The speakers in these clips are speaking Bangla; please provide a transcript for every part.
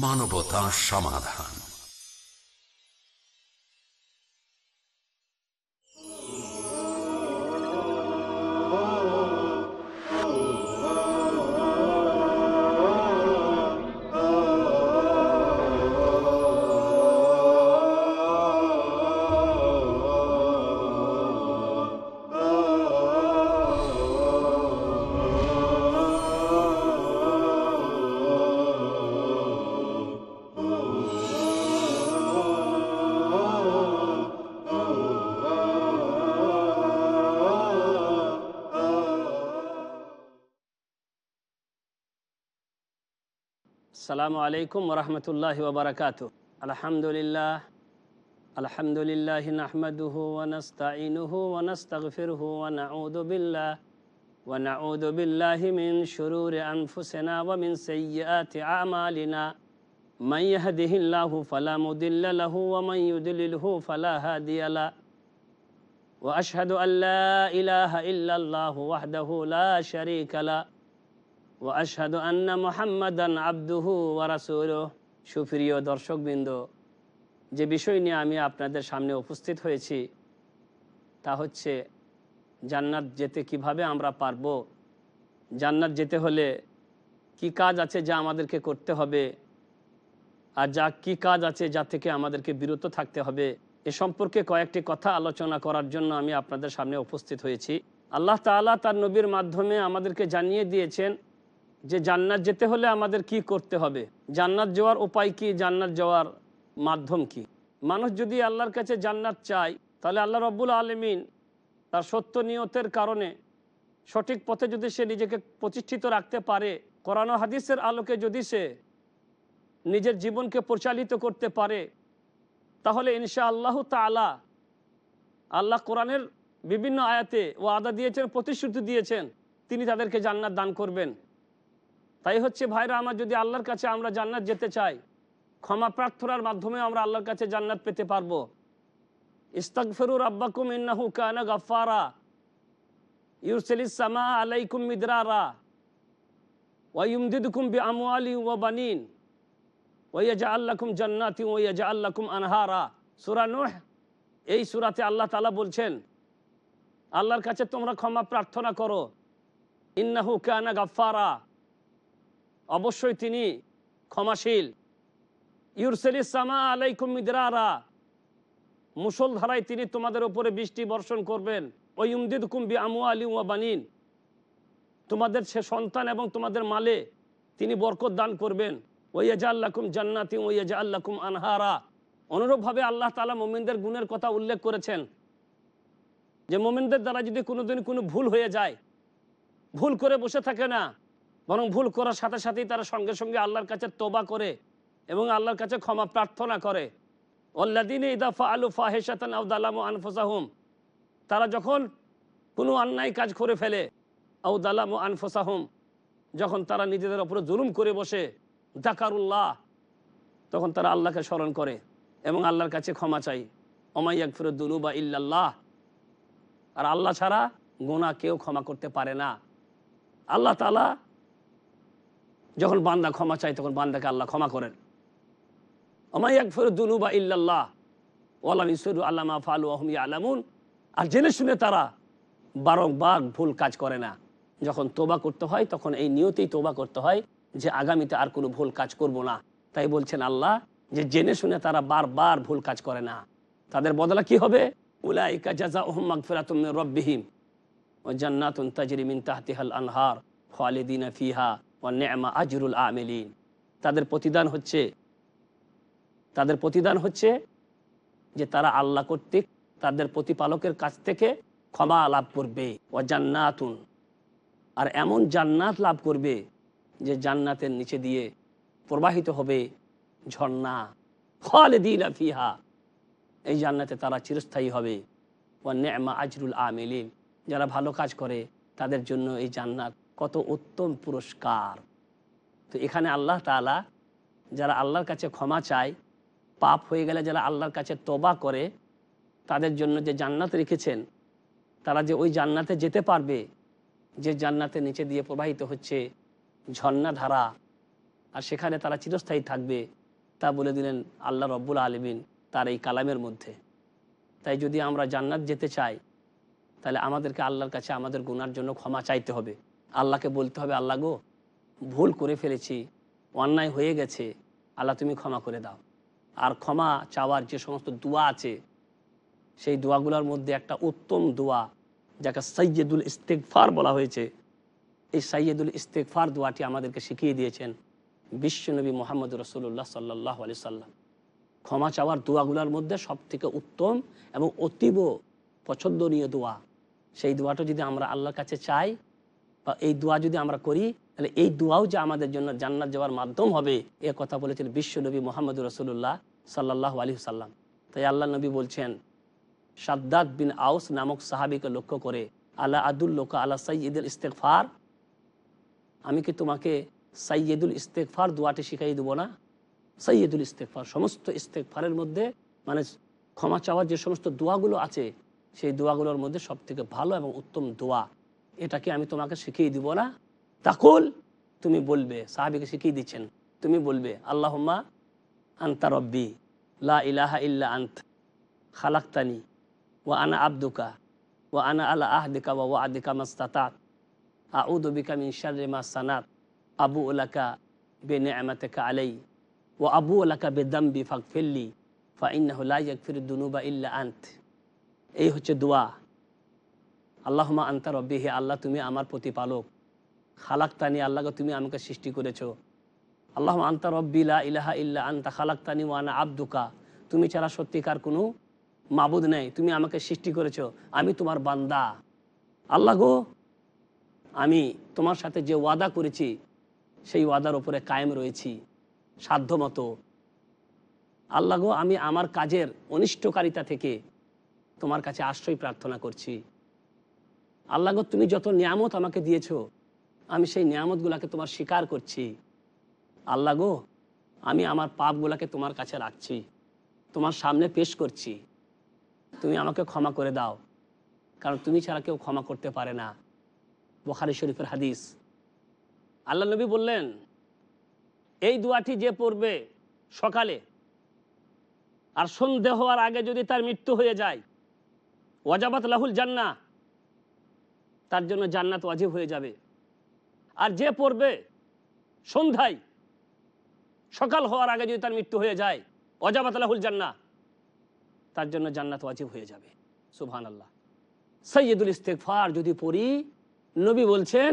মানবতা সমাধান। আসসালামু আলাইকুম রহমতুল্লাহ ওবরাকাত আলহামদুলিল্লাহ আলহামদুলিল্লাহ নাহমাদুহু ওয়ানাস্তাইনুহু ওয়ানাস্তাগফিরুহু ওয়া নাউযু বিল্লাহ, ওয়া নাউযু বিল্লাহি মিন শুরুরি আনফুসিনা ওয়া মিন সাইয়্যিআতি আমালিনা। মান ইয়াহদিহিল্লাহু ফালা মুদিল্লা লাহু ওয়া মান ইউদ্লিলহু ফালা হাদিয়া লা। ওয়া আশহাদু আল লা ইলাহা ইল্লাল্লাহু আন্না মোহাম্মদান আব্দুহু ওয়ারাসুলহ সুপ্রিয় দর্শকবৃন্দ, যে বিষয় নিয়ে আমি আপনাদের সামনে উপস্থিত হয়েছি, তা হচ্ছে জান্নাত যেতে কীভাবে আমরা পারব, জান্নাত যেতে হলে কি কাজ আছে যা আমাদেরকে করতে হবে, আর যা কি কাজ আছে যা থেকে আমাদেরকে বিরত থাকতে হবে, এ সম্পর্কে কয়েকটি কথা আলোচনা করার জন্য আমি আপনাদের সামনে উপস্থিত হয়েছি। আল্লাহ তাআলা তার নবীর মাধ্যমে আমাদেরকে জানিয়ে দিয়েছেন যে জান্নাত যেতে হলে আমাদের কি করতে হবে? জান্নাত যাওয়ার উপায় কি? জান্নাত যাওয়ার মাধ্যম কি? মানুষ যদি আল্লাহর কাছে জান্নাত চায়, তাহলে আল্লাহ রব্বুল আলমিন তার সত্য নিয়তের কারণে সঠিক পথে যদি সে নিজেকে প্রতিষ্ঠিত রাখতে পারে, কোরআন হাদিসের আলোকে যদি সে নিজের জীবনকে পরিচালিত করতে পারে, তাহলে ইনশা আল্লাহ তালা আল্লাহ কোরআনের বিভিন্ন আয়াতে ও আদা দিয়েছেন, প্রতিশ্রুতি দিয়েছেন, তিনি তাদেরকে জান্নাত দান করবেন। তাই হচ্ছে ভাইরা, আমার যদি আল্লাহর কাছে আমরা জান্নাত যেতে চাই, ক্ষমা প্রার্থনার মাধ্যমে আমরা আল্লাহর কাছে জান্নাত পেতে পারব। ইস্তাকফিরুর আব্বাকুম ইন্নাহু কানা গাফারা ইউরসেলিস সামা আলাইকুম মিদরারা। ওয়াইমদিদুকুম বি আমওয়ালি ওয়া বানিন। ওয়াইয়াজা আল্লাকুম জান্নাতি ওয়াইয়াজা আল্লাকুম আনহারা। সূরা নূহ, এই সূরাতে আল্লাহ তাআলা বলছেন, আল্লাহর কাছে তোমরা ক্ষমা প্রার্থনা করো। ইন্নাহু কানা গাফারা অবশ্যই তিনি ক্ষমাশীল। ইউরসেলি সামা আলাইকুম মিদরারা। মুসলধারায় তিনি তোমাদের উপরে বৃষ্টি বর্ষণ করবেন। ওই উমদিদ কুম্বি আমু আলী বানিন। তোমাদের সে সন্তান এবং তোমাদের মালে তিনি বরকত দান করবেন। ওয়াজা আল্লাকুম জান্নাতি ওয়াজা আল্লাকুম আনহারা। অনুরূপভাবে আল্লাহ তালা মোমিনদের গুণের কথা উল্লেখ করেছেন। যে মোমিনদের দ্বারা যদি কোনোদিন কোনো ভুল হয়ে যায়, ভুল করে বসে থাকে না বরং ভুল করার সাথে সাথেই তারা সঙ্গে সঙ্গে আল্লাহর কাছে তোবা করে এবং আল্লাহর কাছে ক্ষমা প্রার্থনা করে। অল্লাদিন আলু তারা যখন কোনো অন্যায় কাজ করে ফেলে আউদালাম আনফোসাহুম, যখন তারা নিজেদের ওপরে জুলুম করে বসে দাকারুল্লাহ তখন তারা আল্লাহকে স্মরণ করে এবং আল্লাহর কাছে ক্ষমা চাই অমাইয়াক ফিরুদ্দুলু বা ইল্লাল্লাহ, আর আল্লাহ ছাড়া গোনা কেউ ক্ষমা করতে পারে না। আল্লাহ তালা যখন বান্দা ক্ষমা চায়, তখন বান্দাকে আল্লাহ ক্ষমা করেন। ফেরুদ্দুনু বা ইল্লাল্লাহ ইসরু আল্লামা ফালু আহমি আলামুন আর জেনে শুনে তারা বারংবার ভুল কাজ করে না। যখন তোবা করতে হয়, তখন এই নিয়তেই তোবা করতে হয় যে আগামীতে আর কোনো ভুল কাজ করব না। তাই বলছেন আল্লাহ যে জেনে শুনে তারা বারবার ভুল কাজ করে না। তাদের বদলা কি হবে? উলাইকা জাজা ফেরাতুম ও জান্নাতুন আনহার খালিদিনা ফিহা। নেমা আজরুল আমেলিন। তাদের প্রতিদান হচ্ছে, তাদের প্রতিদান হচ্ছে যে তারা আল্লাহ কর্তৃক তাদের প্রতিপালকের কাছ থেকে ক্ষমা লাভ করবে। ও জান্নাতুন। আর এমন জান্নাত লাভ করবে যে জান্নাতের নিচে দিয়ে প্রবাহিত হবে ঝর্ণা। খালেদিন ফিহা। এই জান্নাতে তারা চিরস্থায়ী হবে। ও নেমা আজরুল আমেলিন। যারা ভালো কাজ করে, তাদের জন্য এই জান্নাত কত উত্তম পুরস্কার। তো এখানে আল্লাহ তালা যারা আল্লাহর কাছে ক্ষমা চায়, পাপ হয়ে গেলে যারা আল্লাহর কাছে তবা করে, তাদের জন্য যে জান্নাত রেখেছেন, তারা যে ওই জান্নাতে যেতে পারবে, যে জান্নাতের নিচে দিয়ে প্রবাহিত হচ্ছে ঝর্ণা ধারা, আর সেখানে তারা চিরস্থায়ী থাকবে, তা বলে দিলেন আল্লাহ রব্বুল আলমিন তার এই কালামের মধ্যে। তাই যদি আমরা জান্নাত যেতে চাই, তাহলে আমাদেরকে আল্লাহর কাছে আমাদের গুনার জন্য ক্ষমা চাইতে হবে। আল্লাহকে বলতে হবে, আল্লাহ গো, ভুল করে ফেলেছি, অন্যায় হয়ে গেছে, আল্লাহ তুমি ক্ষমা করে দাও। আর ক্ষমা চাওয়ার যে সমস্ত দোয়া আছে, সেই দোয়াগুলোর মধ্যে একটা উত্তম দোয়া, যাকে সৈয়দুল ইস্তেকফার বলা হয়েছে। এই সৈয়দুল ইস্তেকফার দোয়াটি আমাদেরকে শিখিয়ে দিয়েছেন বিশ্বনবী মোহাম্মদ রসুল্লাহ সাল্লাহ আলি সাল্লাম। ক্ষমা চাওয়ার দোয়াগুলোর মধ্যে সব থেকে উত্তম এবং অতীব পছন্দনীয় দোয়া। সেই দোয়াটা যদি আমরা আল্লাহর কাছে চাই এই দোয়া যদি আমরা করি, তাহলে এই দোয়াও যে আমাদের জন্য জান্নাত যাওয়ার মাধ্যম হবে, এ কথা বলেছেন বিশ্বনবী মোহাম্মদ রসুল্লাহ সাল্লাহ আলী সাল্লাম তাই আল্লাহ নবী বলছেন সাদ্দাত বিন আউস নামক সাহাবিকে লক্ষ্য করে আল্লাহ আদুল্লোকা আল্লাহ সৈয়দুল ইস্তেকফার আমি কি তোমাকে সৈয়দুল ইস্তেকফার দোয়াটি শিখাই দেবো না? সৈয়দুল ইস্তেকফার সমস্ত ইস্তেকফারের মধ্যে মানে ক্ষমা চাওয়ার যে সমস্ত দোয়াগুলো আছে, সেই দোয়াগুলোর মধ্যে সব থেকে ভালো এবং উত্তম দোয়া এটাকে আমি তোমাকে শিখিয়ে দিব না। তাকুল, তুমি বলবে, সাহাবিকে শিখিয়ে দিচ্ছেন, তুমি বলবে, আল্লাহম্মা আন্তা রব্বি, লা ইলাহা ইল্লা আন্ত, খালাক্তানি ও আনা আব্দুকা ও আনা আলা আহদিকা, ওয়া ওয়াদিকা মাস্তাতাত আউদু বিকা মিন শাররি মা সানাত, আবু উলাকা বে নি'মাতিকা আলাই ও আবু উলাকা বে দামবি ফাগফিরলি ফা ইন্নাহু লা ইয়াগফিরু দুনুবা ইল্লা আন্ত। এই হচ্ছে দোয়া। আল্লাহমা আন্তা রব্বি, হে আল্লাহ, তুমি আমার প্রতিপালক। খালাক্তানি, আল্লাহকে তুমি আমাকে সৃষ্টি করেছ। আল্লাহ আন্তা রব্বিলা ইলাহা ইল্লা আন্তা, খালাক্তানি ওয়ানা আব্দুকা। তুমি ছাড়া সত্যিকার কোনো মাবুদ নেই। তুমি আমাকে সৃষ্টি করেছ। আমি তোমার বান্দা। আল্লাহ গো, আমি তোমার সাথে যে ওয়াদা করেছি, সেই ওয়াদার ওপরে কায়েম রয়েছি। সাধ্যমতো। আল্লাহ গো, আমি আমার কাজের অনিষ্টকারিতা থেকে তোমার কাছে আশ্রয় প্রার্থনা করছি। আল্লাহ গো, তুমি যত নিয়ামত আমাকে দিয়েছ, আমি সেই নিয়ামতগুলোকে তোমার স্বীকার করছি। আল্লাহ গো, আমি আমার পাপগুলোকে তোমার কাছে রাখছি, তোমার সামনে পেশ করছি। তুমি আমাকে ক্ষমা করে দাও, কারণ তুমি ছাড়া কেউ ক্ষমা করতে পারে না। বোখারি শরীফের হাদিস। আল্লাহ নবী বললেন, এই দুয়াটি যে পড়বে সকালে আর সন্ধে হওয়ার আগে যদি তার মৃত্যু হয়ে যায়, ওয়াজাবাত লাহুল জান্না তার জন্য জান্নাত ওয়াজিব হয়ে যাবে। আর যে পড়বে সন্ধ্যায়, সকাল হওয়ার আগে যদি তার মৃত্যু হয়ে যায় অজাবাত লাহুল জান্না তার জন্য জান্নাত ওয়াজিব হয়ে যাবে। সুবহান আল্লাহ সৈয়দুল ইস্তেকফার যদি পড়ি, নবী বলছেন,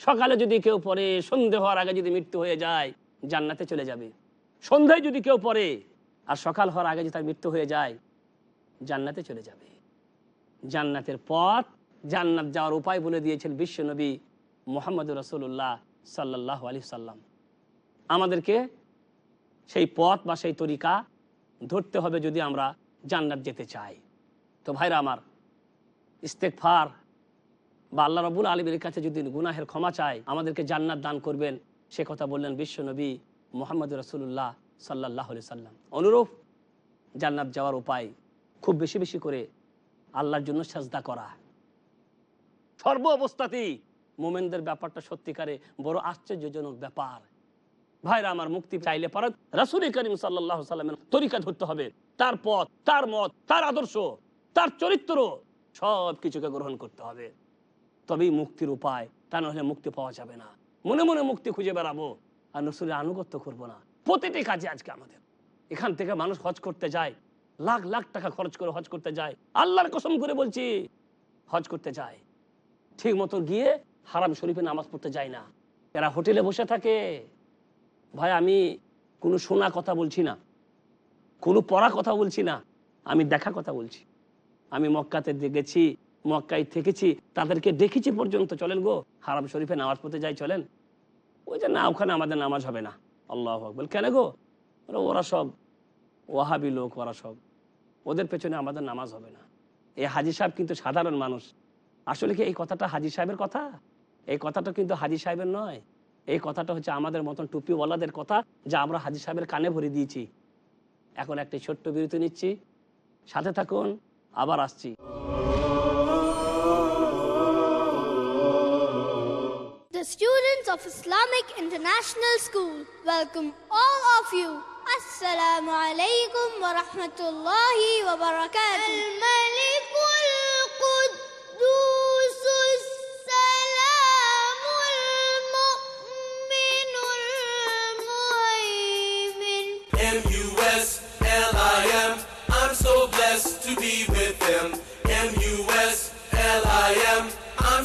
সকালে যদি কেউ পড়ে সন্ধে হওয়ার আগে যদি মৃত্যু হয়ে যায়, জান্নাতে চলে যাবে। সন্ধ্যায় যদি কেউ পড়ে, আর সকাল হওয়ার আগে যদি তার মৃত্যু হয়ে যায়, জান্নাতে চলে যাবে। জান্নাতের পথ জান্নাত যাওয়ার উপায় বলে দিয়েছেন বিশ্বনবী মোহাম্মদ রসুল্লাহ সাল্লাহ আলি সাল্লাম। আমাদেরকে সেই পথ বা সেই তরিকা ধরতে হবে যদি আমরা জান্নাত যেতে চাই। তো ভাইরা আমার ইস্তেকফার বা আল্লাহ রবুল আলমীর কাছে যদি গুনাহের ক্ষমা চায় আমাদেরকে জান্নাত দান করবেন, সে কথা বললেন বিশ্বনবী মোহাম্মদ রসুল্লাহ সাল্লাহ আলি সাল্লাম। অনুরূপ জান্নাত যাওয়ার উপায় খুব বেশি বেশি করে আল্লাহর জন্য সাজদা করা। সর্ব অবস্থাতেই মোমেনদের ব্যাপারটা সত্যিকারে বড় আশ্চর্যজনক ব্যাপার। ভাইরা, আমার মুক্তি চাইলে পারে রাসুল করিম সাল্লাহ সাল্লামের তরিকা ধরতে হবে। তার পথ, তার মত, তার আদর্শ, তার চরিত্র সব কিছুকে গ্রহণ করতে হবে। তবেই মুক্তির উপায় তা নাহলে মুক্তি পাওয়া যাবে না। মনে মনে মুক্তি খুঁজে বেড়াবো আর নসুলের আনুগত্য করব না। প্রতিটি কাজে আজকে আমাদের। এখান থেকে মানুষ হজ করতে যায়, লাখ লাখ টাকা খরচ করে হজ করতে যায়। আল্লাহর কসম করে বলছি, হজ করতে যায়। ঠিক মতো গিয়ে হারাম শরীফে নামাজ পড়তে যায় না। এরা হোটেলে বসে থাকে ভাই আমি কোনো শোনা কথা বলছি না কোনো পড়া কথা বলছি না আমি দেখা কথা বলছি। আমি মক্কাতে গেছি মক্কায় থেকেছি তাদেরকে দেখেছি পর্যন্ত চলেন গো হারাম শরীফে নামাজ পড়তে যাই চলেন। ওই যে না ওখানে আমাদের নামাজ হবে না। আল্লাহ আকবর। কেন গো? বলে, ওরা সব ওয়াহাবি লোক ওরা সব। ওদের পেছনে আমাদের নামাজ হবে না। এই হাজি সাহেব কিন্তু সাধারণ মানুষ। আসলে কি এই কথাটা হাজি সাহেবের কথা? এই কথাটা কিন্তু হাজি সাহেবের নয়। এই কথাটা হচ্ছে আমাদের মতন টুপিওয়ালাদের কথা যা আমরা হাজি সাহেবের কানে ভরে দিয়েছি। এখন একটি ছোট্ট বিরতি নিচ্ছি। সাথে থাকুন আবার আসছি। The students of Islamic International School welcome all of you. Assalamu alaikum wa rahmatullahi wa barakatuh.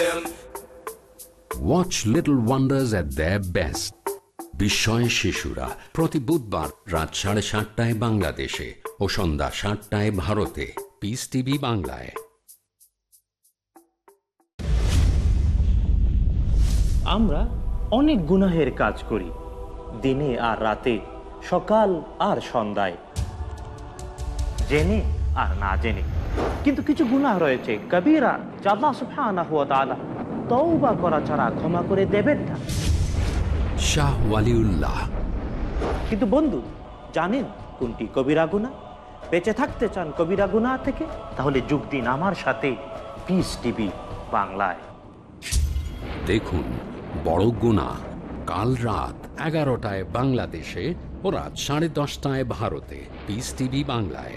watch little wonders at the best বিস্ময় শিশুরা প্রতি বুধবার রাত সাড়ে সাতটায় বাংলাদেশে ও সন্ধ্যা সাতটায় ভারতে। পিস টিভি বাংলায়। আমরা অনেক গুনাহের কাজ করি দিনে আর রাতে সকাল আর সন্ধ্যায়। জেনে আর না জেনে। কিন্তু কিছু গুনাহ রয়েছে। কবিরা জাল্লা সুবহানাহু ওয়া তাআলা তওবা করা ছাড়া ক্ষমা করে দেবেন না। শাহ ওয়ালিউল্লাহ। কিন্তু বন্ধু জানেন কোনটি কবিরা গুনাহ? বেঁচে থাকতে চান কবিরা গুনাহ থেকে? তাহলে যোগ দিন আমার সাথে। পিস টিভি বাংলায়। দেখুন বড় গুণা কাল রাত এগারোটায় বাংলাদেশে ও রাত সাড়ে দশটায় ভারতে। পিস টিভি বাংলায়।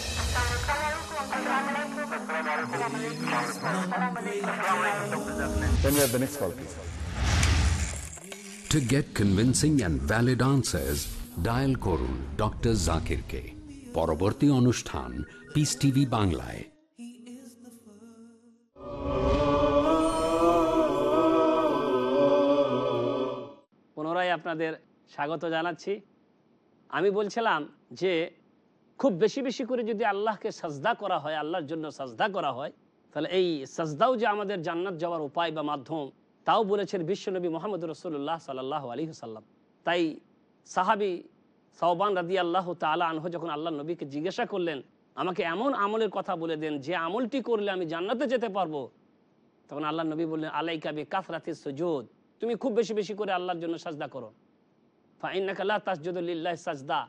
Then we have the next call, please. To get convincing and valid answers, dial করুন ডক্টর জাকিরকে পরবর্তী অনুষ্ঠান পিস টিভি বাংলায় পুনরায় আপনাদের স্বাগত জানাচ্ছি আমি বলছিলাম যে খুব বেশি বেশি করে যদি আল্লাহকে সাজদা করা হয়, আল্লাহর জন্য সাজদা করা হয়, তাহলে এই সাজদাও যে আমাদের জান্নাত যাওয়ার উপায় বা মাধ্যম, তাও বলেছেন বিশ্বনবী মোহাম্মদ রসুল্লাহ সাল্লাহ আলী সাল্লাম তাই সাহাবি সওবান রাদি আল্লাহ তালা আনহ যখন আল্লাহ নবীকে জিজ্ঞাসা করলেন, আমাকে এমন আমলের কথা বলে দেন, যে আমলটি করলে আমি জান্নাতে যেতে পারব? তখন আল্লাহ নবী বললেন, আলাইকা বে কাফরাতে সুজুদ, তুমি খুব বেশি বেশি করে আল্লাহর জন্য সাজদা করো। ফাইনাকাল্লাহ তাসজুদুল্লাহ সাজদা।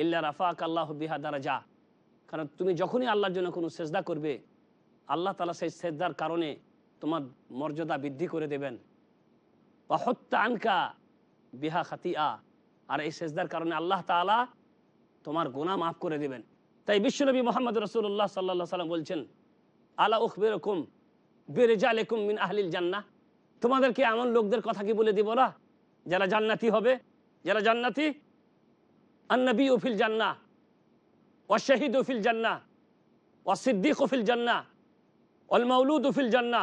ইল্লা রাফাক আল্লাহ বিহা দারাজা। কারণ তুমি যখনই আল্লাহর জন্য কোনো সেজদা করবে, আল্লাহ তালা সেই সেজদার কারণে তোমার মর্যাদা বৃদ্ধি করে দেবেন। বা হত্যা আনকা বিহা খাতিয়া আর এই সেজদার কারণে আল্লাহ তালা তোমার গুনাহ মাফ করে দেবেন। তাই বিশ্বনবী মোহাম্মদ রসুল্লাহ সাল্লাহ সাল্লাম বলছেন, আলা উখ বেরকম বেরেজালেকুম মিন আহলিল জান্নাহ? তোমাদেরকে এমন লোকদের কথা কি বলে দিব না? যারা জান্নাতি হবে, যারা জান্নাতি আন্নবী ওফিল জান্না ও শহীদ ফিল জান্না ও সিদ্দিক ফিল জান্না অল মৌলুদ ফিল জান্না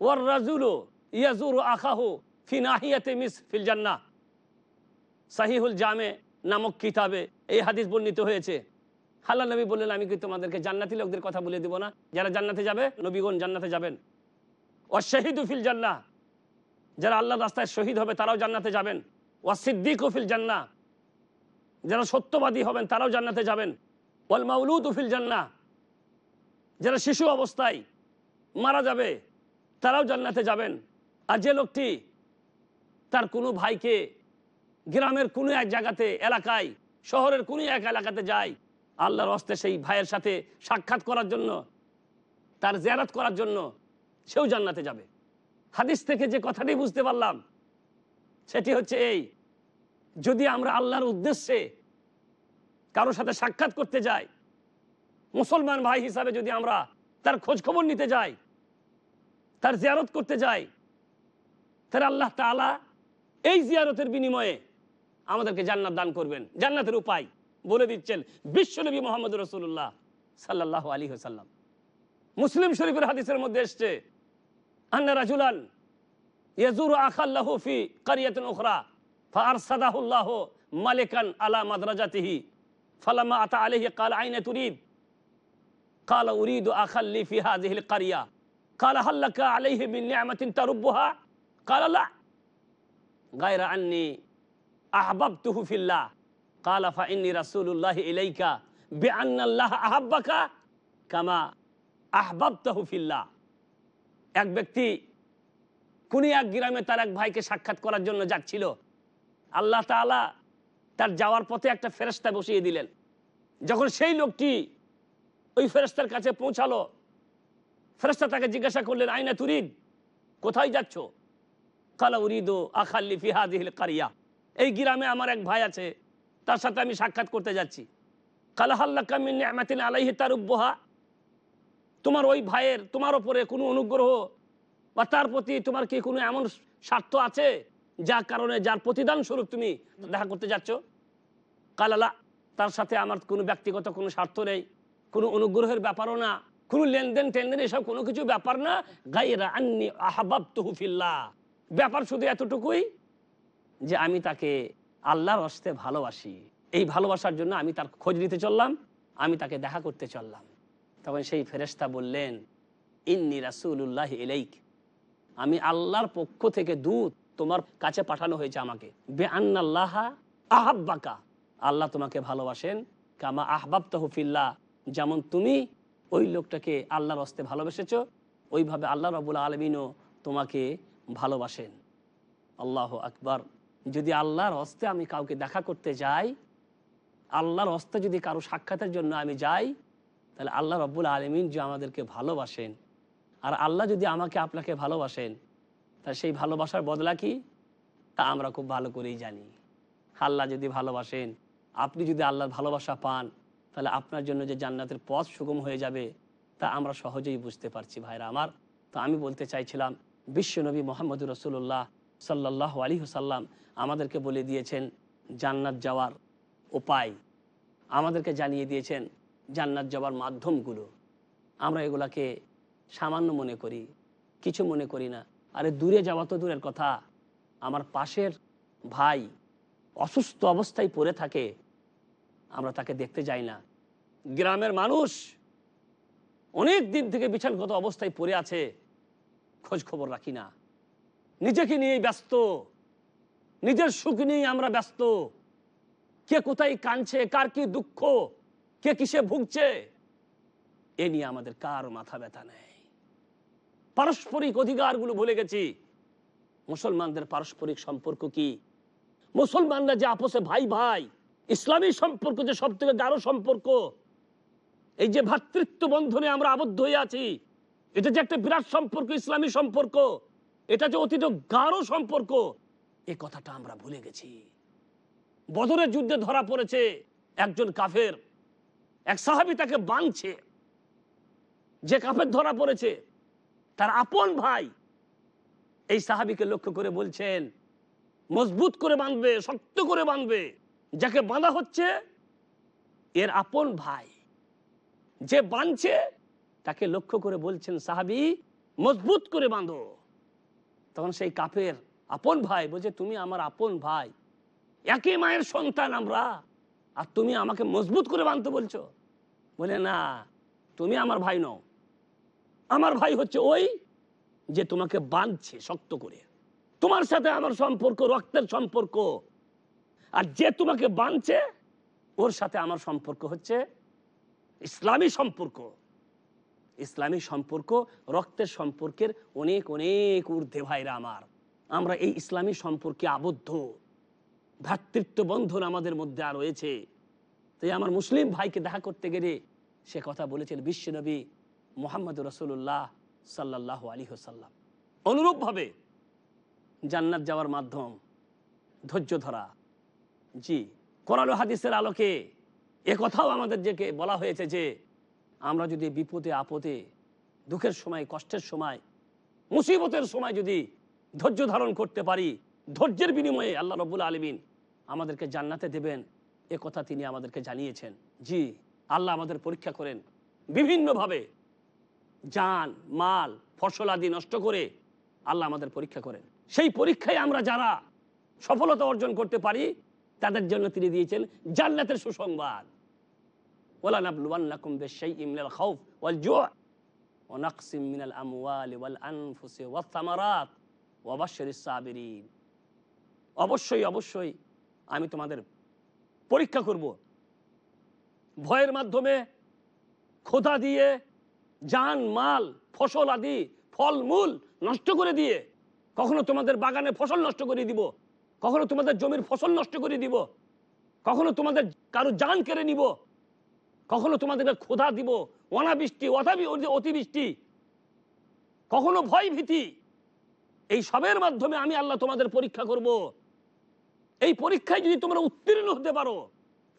ওর রাজুল ইয়াজুর আখাহু ফি নাহিয়াতে মিস ফিল জান্না সাহিহুল জামে নামক কিতাবে এই হাদিস বর্ণিত হয়েছে। হাল্লা নবী বললেন, আমি কি তোমাদেরকে জান্নাতি লোকদের কথা বলে দিব না? যারা জান্নাতে যাবে, নবীগণ জান্নাতে যাবেন। ও শহীদ ফিল জান্না যারা আল্লাহ রাস্তায় শহীদ হবে, তারাও জান্নাতে যাবেন। ও সিদ্দিক ফিল জান্না যারা সত্যবাদী হবেন, তারাও জান্নাতে যাবেন। ওয়াল মাউলুদ ফিল জান্না যারা শিশু অবস্থায় মারা যাবে, তারাও জান্নাতে যাবেন। আর যে লোকটি তার কোনো ভাইকে গ্রামের কোনো এক জায়গাতে, এলাকায়, শহরের কোনো এক এলাকাতে যায়, আল্লাহর হস্তে সেই ভাইয়ের সাথে সাক্ষাৎ করার জন্য, তার জেরাত করার জন্য, সেও জান্নাতে যাবে। হাদিস থেকে যে কথাটি বুঝতে পারলাম, সেটি হচ্ছে এই যদি আমরা আল্লাহর উদ্দেশ্যে কারোর সাথে সাক্ষাৎ করতে যাই, মুসলমান ভাই হিসাবে যদি আমরা তার খোঁজ খবর নিতে যাই, তার জিয়ারত করতে যায় তাহলে আল্লাহ তাআলা এই জিয়ারতের বিনিময়ে আমাদেরকে জান্নাত দান করবেন। জান্নাতের উপায় বলে দিচ্ছেন বিশ্বনবী মোহাম্মদ রসুল্লাহ সাল্লাহ আলী হাসাল্লাম মুসলিম শরীফের হাদিসের মধ্যে এসছে, আন্না রাজুলান ইয়াজুর আখাল্লাহু ফি কারিয়াতিন উখরা। ফারসাদাহুল্লাহ মালিকান আলা মাদরাজাতিহি ফালামা আতা আলাইহি قال আইনা তুরিদ قال أريد أخا لي في هذه القرية قال هل لك عليه من نعمة تربها قال لا غير أني أحببته في الله قال فإني رسول الله إليك بأن الله أحبك كما أحببته في الله এক ব্যক্তি কোনি এক গ্রামে তার এক ভাইকে সাক্ষাৎ করার জন্য যাচ্ছিল আল্লাহ তাআলা তার যাওয়ার পথে একটা ফেরেস্তা বসিয়ে দিলেন। যখন সেই লোকটি ওই ফেরেস্তার কাছে পৌঁছালো ফেরেস্তা তাকে জিজ্ঞাসা করলেন, আইনা তুরিদ? কোথায় যাচ্ছ? কালা উরিদ আখাল্লি ফিহাদিহিল কারিয়া। এই গ্রামে আমার এক ভাই আছে, তার সাথে আমি সাক্ষাৎ করতে যাচ্ছি। কালাহাল্লা কামিন আমাতিন আলাইহি তার উপহা তোমার ওই ভাইয়ের, তোমার ওপরে কোনো অনুগ্রহ বা তার প্রতি তোমার কি কোনো এমন স্বার্থ আছে? যার কারণে যার প্রতিদান স্বরূপ তুমি দেখা করতে যাচ্ছ। কালালা, তার সাথে আমার কোনো ব্যক্তিগত কোনো স্বার্থ নেই, কোনো অনুগ্রহের ব্যাপারও না, কোনো লেনদেন টেনদেন এসব কোনো কিছু ব্যাপার না। গাইরা আন্নি আহাবাব তহুফিল্লা ব্যাপার শুধু এতটুকুই যে আমি তাকে আল্লাহর হস্তে ভালোবাসি। এই ভালোবাসার জন্য আমি তার খোঁজ নিতে চললাম, আমি তাকে দেখা করতে চললাম। তখন সেই ফেরেস্তা বললেন, ইন্নি রাসুল্লাহ এলাইক আমি আল্লাহর পক্ষ থেকে দূত তোমার কাছে পাঠানো হয়েছে আমাকে। বে আন্নাল্লাহ আহাব্বাকা। আল্লাহ তোমাকে ভালোবাসেন। কামা আহবাব তহফিল্লা যেমন তুমি ওই লোকটাকে আল্লাহর হস্তে ভালোবেসেছ, ওইভাবে আল্লাহ রবুল আলমিনও তোমাকে ভালোবাসেন। আল্লাহ আকবার। যদি আল্লাহর হস্তে আমি কাউকে দেখা করতে যাই, আল্লাহর হস্তে যদি কারও সাক্ষাতের জন্য আমি যাই, তাহলে আল্লাহ রব্বুল আলমিন যে আমাদেরকে ভালোবাসেন, আর আল্লাহ যদি আমাকে আপনাকে ভালোবাসেন তাহলে সেই ভালোবাসার বদলা কি? তা আমরা খুব ভালো করেই জানি। আল্লাহ যদি ভালোবাসেন, আপনি যদি আল্লাহর ভালোবাসা পান, তাহলে আপনার জন্য যে জান্নাতের পথ সুগম হয়ে যাবে, তা আমরা সহজেই বুঝতে পারছি ভাইরা আমার। তো আমি বলতে চাইছিলাম, বিশ্বনবী মোহাম্মদ রসুল্লাহ সাল্লাহ আলী হুসাল্লাম আমাদেরকে বলে দিয়েছেন, জান্নাত যাওয়ার উপায়। আমাদেরকে জানিয়ে দিয়েছেন, জান্নাত যাওয়ার মাধ্যমগুলো। আমরা এগুলাকে সামান্য মনে করি, কিছু মনে করি না। আরে দূরে যাওয়া তো দূরের কথা। আমার পাশের ভাই অসুস্থ অবস্থায় পড়ে থাকে, আমরা তাকে দেখতে যাই না। গ্রামের মানুষ অনেক দিন থেকে বিছানগত অবস্থায় পড়ে আছে, খোঁজ খবর রাখি না। নিজেকে নিয়ে ব্যস্ত, নিজের সুখ নিয়ে আমরা ব্যস্ত। কে কোথায় কাঁদছে, কার কি দুঃখ, কে কিসে ভুগছে, এ নিয়ে আমাদের কার মাথা ব্যথা নেই। পারস্পরিক অধিকারগুলো ভুলে গেছি। মুসলমানদের পারস্পরিক সম্পর্ক কি? মুসলমানরা যে আপোষে ভাই ভাই, ইসলামী সম্পর্ক যে সব থেকে গাঢ় সম্পর্ক, এই যে ভ্রাতৃত্ব বন্ধনে আমরা আবদ্ধ হয়ে আছি, এটা যে একটা বিরাট সম্পর্ক, ইসলামী সম্পর্ক, এটা যে অতীত গাঢ় সম্পর্ক, এ কথাটা আমরা ভুলে গেছি। বদরের যুদ্ধে ধরা পড়েছে একজন কাফের, এক সাহাবি তাকে বাঁধছে, যে কাফের ধরা পড়েছে। তার আপন ভাই এই সাহাবিকে লক্ষ্য করে বলছেন, মজবুত করে বাঁধবে, শক্ত করে বাঁধবে, যাকে বাঁধা হচ্ছে এর আপন ভাই। যে বাঁধছে তাকে লক্ষ্য করে বলছেন, সাহাবি, মজবুত করে বাঁধো। তখন সেই কাপের আপন ভাই বলছে, তুমি আমার আপন ভাই, একই মায়ের সন্তান আমরা, আর তুমি আমাকে মজবুত করে বাঁধতে বলছো? বলে, না, তুমি আমার ভাই নও। আমার ভাই হচ্ছে ওই যে তোমাকে বাঁধছে শক্ত করে। তোমার সাথে আমার সম্পর্ক, রক্তের সম্পর্ক। আর যে তোমাকে বাঁধছে, ওর সাথে আমার সম্পর্ক হচ্ছে ইসলামী সম্পর্ক। ইসলামী সম্পর্ক, রক্তের সম্পর্কের অনেক অনেক ঊর্ধ্বে ভাইরা আমার। আমরা এই ইসলামী সম্পর্কে আবদ্ধ। ভ্রাতৃত্ব বন্ধন আমাদের মধ্যে আর রয়েছে। তাই আমার মুসলিম ভাইকে দেখা করতে গেলে সে কথা বলেছেন বিশ্বনবী মোহাম্মদ রসুল্লাহ সাল্লাহ আলী হোসাল্লাম অনুরূপভাবে জান্নাত যাওয়ার মাধ্যম, ধৈর্য ধরা। জি, কোরআন হাদিসের আলোকে এ কথাও আমাদের যে বলা হয়েছে যে, আমরা যদি বিপদে, আপদে, দুঃখের সময়, কষ্টের সময়, মুসিবতের সময় যদি ধৈর্য ধারণ করতে পারি, ধৈর্যের বিনিময়ে আল্লাহ রবুল আলমিন আমাদেরকে জান্নাতে দেবেন, এ কথা তিনি আমাদেরকে জানিয়েছেন। জি, আল্লাহ আমাদের পরীক্ষা করেন। বিভিন্নভাবে যান মাল, ফসল আদি নষ্ট করে আল্লাহ আমাদের পরীক্ষা করেন। সেই পরীক্ষায় আমরা যারা সফলতা অর্জন করতে পারি, তাদের জন্য তিনি দিয়েছেন জান্নাতের সুসংবাদ। অবশ্যই অবশ্যই আমি তোমাদের পরীক্ষা করব। ভয়ের মাধ্যমে খোদা দিয়ে যান মাল, ফসল আদি, ফলমূল নষ্ট করে দিয়ে কখনো তোমাদের বাগানে ফসল নষ্ট করে দিব, কখনো তোমাদের জমির ফসল নষ্ট করে দিব, কখনো তোমাদের কারও জান কেড়ে নিব, কখনো তোমাদেরকে ক্ষুধা দিব, অনাবৃষ্টি, অথাবি অতিবৃষ্টি, কখনো ভয় ভীতি এই সবের মাধ্যমে আমি আল্লাহ তোমাদের পরীক্ষা করব। এই পরীক্ষায় যদি তোমরা উত্তীর্ণ হতে পারো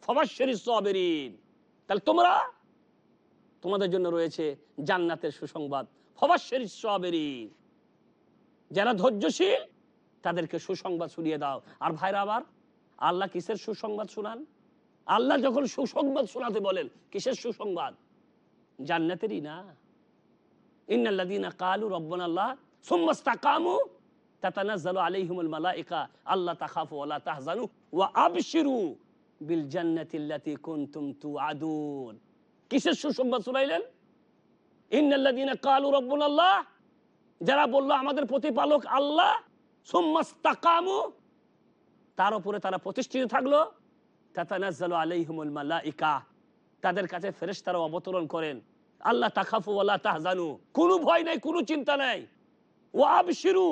ফবাশ্বরী সবেরিন, তাহলে তোমরা তোমাদের জন্য রয়েছে জান্নাতের সুসংবাদ। ফবাশ্বরী সবেরিন যারা ধৈর্যশীল, তাদেরকে সুসংবাদ শুনিয়ে দাও। আর ভাইরা আবার আল্লাহ কিসের সুসংবাদ শুনান? আল্লাহ যখন সুসংবাদ শোনাতে বলেন, কিসের সুসংবাদ? জান্নাতেরই না। ইন্নাল্লাযীনা কালু রব্বানা আল্লাহ সুম্মাস্তাকামু তাতানাজ্জালু আলাইহিমুল মালাইকা। আল্লা তাখাফু ওয়া তাহজানু ওয়া আবশিরু বিল জান্নাতিল্লাতী কুনতুম তুআদুন। কিসের সুসংবাদ শুনাইলেন? ইন্নাল্লাযীনা কালু রব্বানা আল্লাহ যারা বলল আমাদের প্রতিপালক আল্লাহ সুম্মাস্তাকামু তার উপরে তারা প্রতিষ্ঠিত থাকল। তাদের কাছে ফেরেশতারা অবতরণ করেন। আল্লাহ তাখাফু ওয়ালা তাহজানু, কোনো ভয় নাই, কোনো চিন্তা নাই। ও আবশিরু,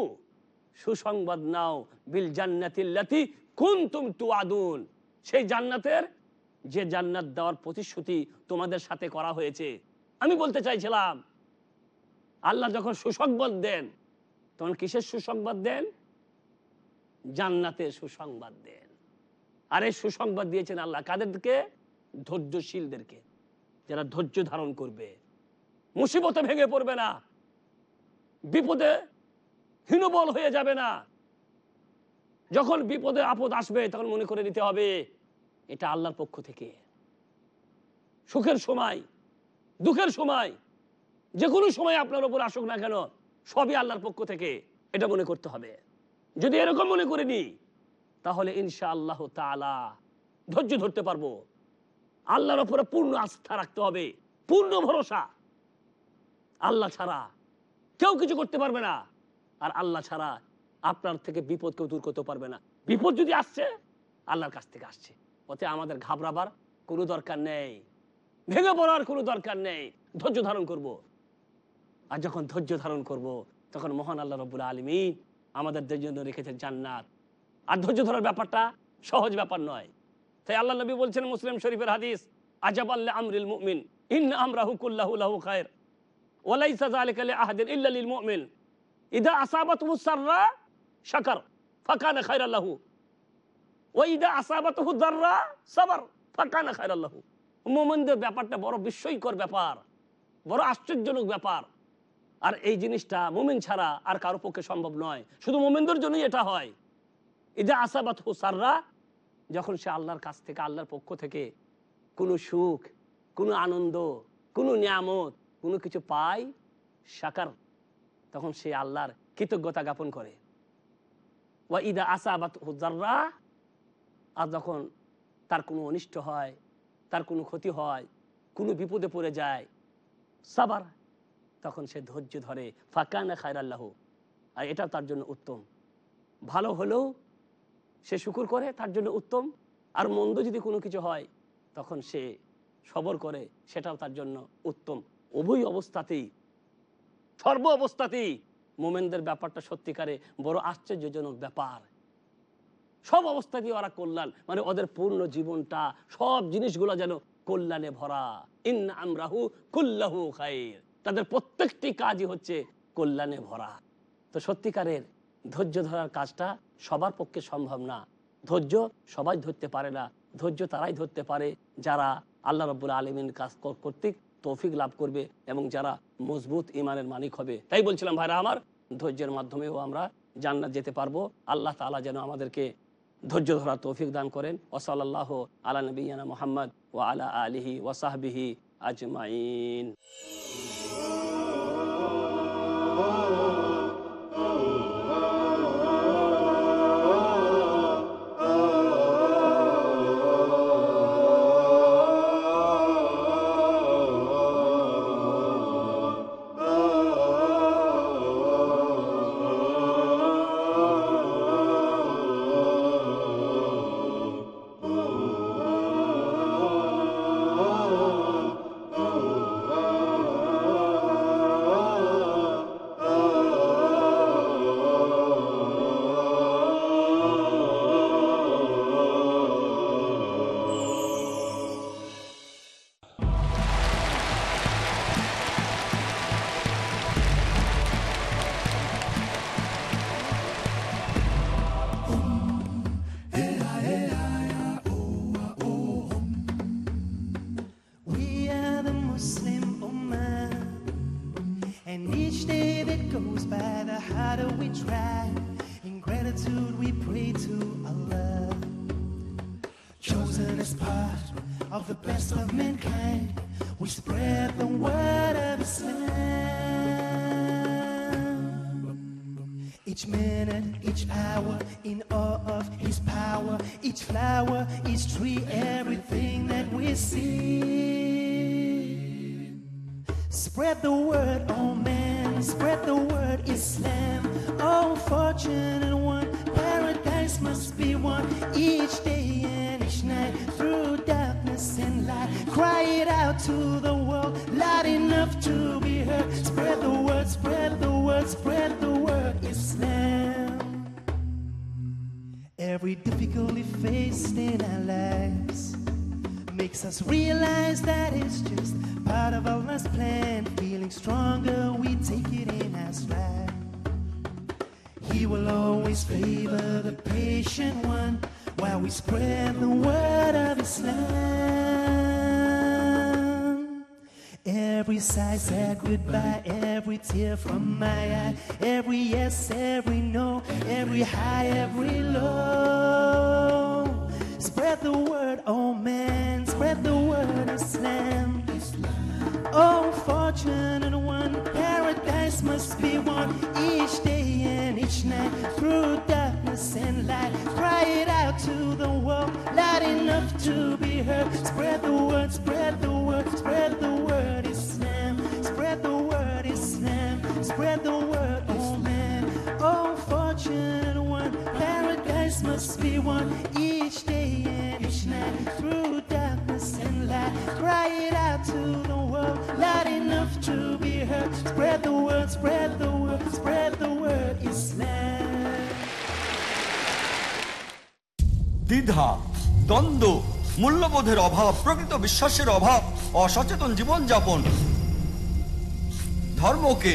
সুসংবাদ নাও, বিল জান্নাতিল্লাতি কুনতুম তুআদুন। সেই জান্নাতের যে জান্নাত দেওয়ার প্রতিশ্রুতি তোমাদের সাথে করা হয়েছে। আমি বলতে চাইছিলাম, আল্লাহ যখন সুসংবাদ দেন, তখন কিসের সুসংবাদ দেন? জান্নাতের সুসংবাদ দেন। আর এই সুসংবাদ দিয়েছেন আল্লাহ কাদেরকে? ধৈর্যশীলদেরকে, যারা ধৈর্য ধারণ করবে। মুসিবতে ভেঙে পড়বে না, বিপদে হীনবল হয়ে যাবে না। যখন বিপদে আপদ আসবে, তখন মনে করে নিতে হবে এটা আল্লাহর পক্ষ থেকে। সুখের সময়, দুঃখের সময়, যে কোনো সময় আপনার ওপর আসুক না কেন, সবই আল্লাহর পক্ষ থেকে এটা মনে করতে হবে। যদি এরকম মনে করে নি তাহলে ইনশা আল্লাহ তালা ধৈর্য ধরতে পারব। আল্লাহর ওপরে পূর্ণ আস্থা রাখতে হবে, পূর্ণ ভরসা। আল্লাহ ছাড়া কেউ কিছু করতে পারবে না, আর আল্লাহ ছাড়া আপনার থেকে বিপদ কেউ দূর করতে পারবে না। বিপদ যদি আসছে, আল্লাহর কাছ থেকে আসছে। ওতে আমাদের ঘাবড়াবার কোনো দরকার নেই ভেঙে পড়ার কোনো দরকার নেই ধৈর্য ধারণ করব। আর যখন ধৈর্য ধারণ করব। তখন মহান আল্লাহ রব্বুল আলমী আমাদের জন্য রেখেছেন জান্নাত আর ধৈর্য ধরার ব্যাপারটা সহজ ব্যাপার নয় তাই আল্লাহ নবী বলছেন মুসলিম শরীফের হাদিস, আজাব আল্লাহ আমরিল মুমিন ইন আমরাহু কুল্লাহু লাহু খায়র ওয়ালাইসা যালিকা লিআহাদিন ইল্লা লিল মুমিন, ইদা আসাবাতহু সাররা শাকার, ফাকানা খায়রাল লাহু। ব্যাপারটা বড় বিস্ময়কর ব্যাপার, বড় আশ্চর্যজনক ব্যাপার। আর এই জিনিসটা মুমিন ছাড়া আর কারও পক্ষে সম্ভব নয়। শুধু মুমিনদের জন্যই এটা হয়। ইদা আসাবাত হুসাররা যখন সে আল্লাহর কাছ থেকে, আল্লাহর পক্ষ থেকে কোনো সুখ, কোনো আনন্দ, কোনো নিয়ামত, কোনো কিছু পায়, সাকার, তখন সে আল্লাহর কৃতজ্ঞতা জ্ঞাপন করে। ওয়া ইদা আসাবাত হুজাররা আর যখন তার কোনো অনিষ্ট হয়, তার কোনো ক্ষতি হয়, কোনো বিপদে পড়ে যায়, সাবার, তখন সে ধৈর্য ধরে, ফাঁকানা খায়র আল্লাহ আর এটা তার জন্য উত্তম। ভালো হলেও সে শুকুর করে, তার জন্য উত্তম। আর মন্দ যদি কোনো কিছু হয়, তখন সে সবর করে, সেটাও তার জন্য উত্তম। উভয় অবস্থাতেই, সর্ব অবস্থাতেই মোমেনদের ব্যাপারটা সত্যিকারে বড় আশ্চর্যজনক ব্যাপার। সব অবস্থাতেই ওরা কল্যাণ। মানে ওদের পূর্ণ জীবনটা, সব জিনিসগুলো যেন কল্যাণে ভরা। ইন আমরাহু কুল্লাহু খাইর। তাদের প্রত্যেকটি কাজই হচ্ছে কল্যাণে ভরা। তো সত্যিকারের ধৈর্য ধরার কাজটা সবার পক্ষে সম্ভব না। ধৈর্য সবাই ধরতে পারে না। ধৈর্য তারাই ধরতে পারে যারা আল্লাহ রব্বুল আলমিন কাজ কর্তৃক তৌফিক লাভ করবে এবং যারা মজবুত ইমানের মালিক হবে। তাই বলছিলাম, ভাইরা আমার, ধৈর্যের মাধ্যমেও আমরা জান্নাত যেতে পারব। আল্লাহ তালা যেন আমাদেরকে ধৈর্য ধরা তৌফিক দান করেন। ওসলাল্লাহ আলা নবীনা মোহাম্মদ ও আলা আলিহি ওসাহবিহি আজমাইন। The best of mankind. We spread the word of Islam. Each minute, each hour, in awe of His power. Each flower, each tree, everything that we see. Spread the word, oh man, spread the word, Islam. All Oh, and one, paradise must be won each day to the world, loud enough to be heard. Spread the word, spread the word, spread the word, Islam. Every difficulty faced in our lives makes us realize that it's just part of Allah's plan. Feeling stronger, we take it in our stride. He will always favor the patient one while we spread the word of Islam. Every sigh said goodbye, every tear from my eye, every yes, every no, every high, every low. Spread the word, oh man, spread the word, Islam. Oh, fortunate one, paradise must be won. Each day and each night. Through darkness and light. Cry it out to the world, loud enough to be heard. Spread the word, spread the word, spread the word, Spread the word, oh man. Oh, fortunate one, paradise must be won each day and each night through darkness and light. Cry it out to the world, loud enough to be heard. Spread the word, spread the word, spread the word, Islam. দ্বিধা দ্বন্দ্ব মূল্যবোধের অভাব প্রকৃত বিশ্বাসের অভাব অসচেতন জীবনযাপন ধর্মকে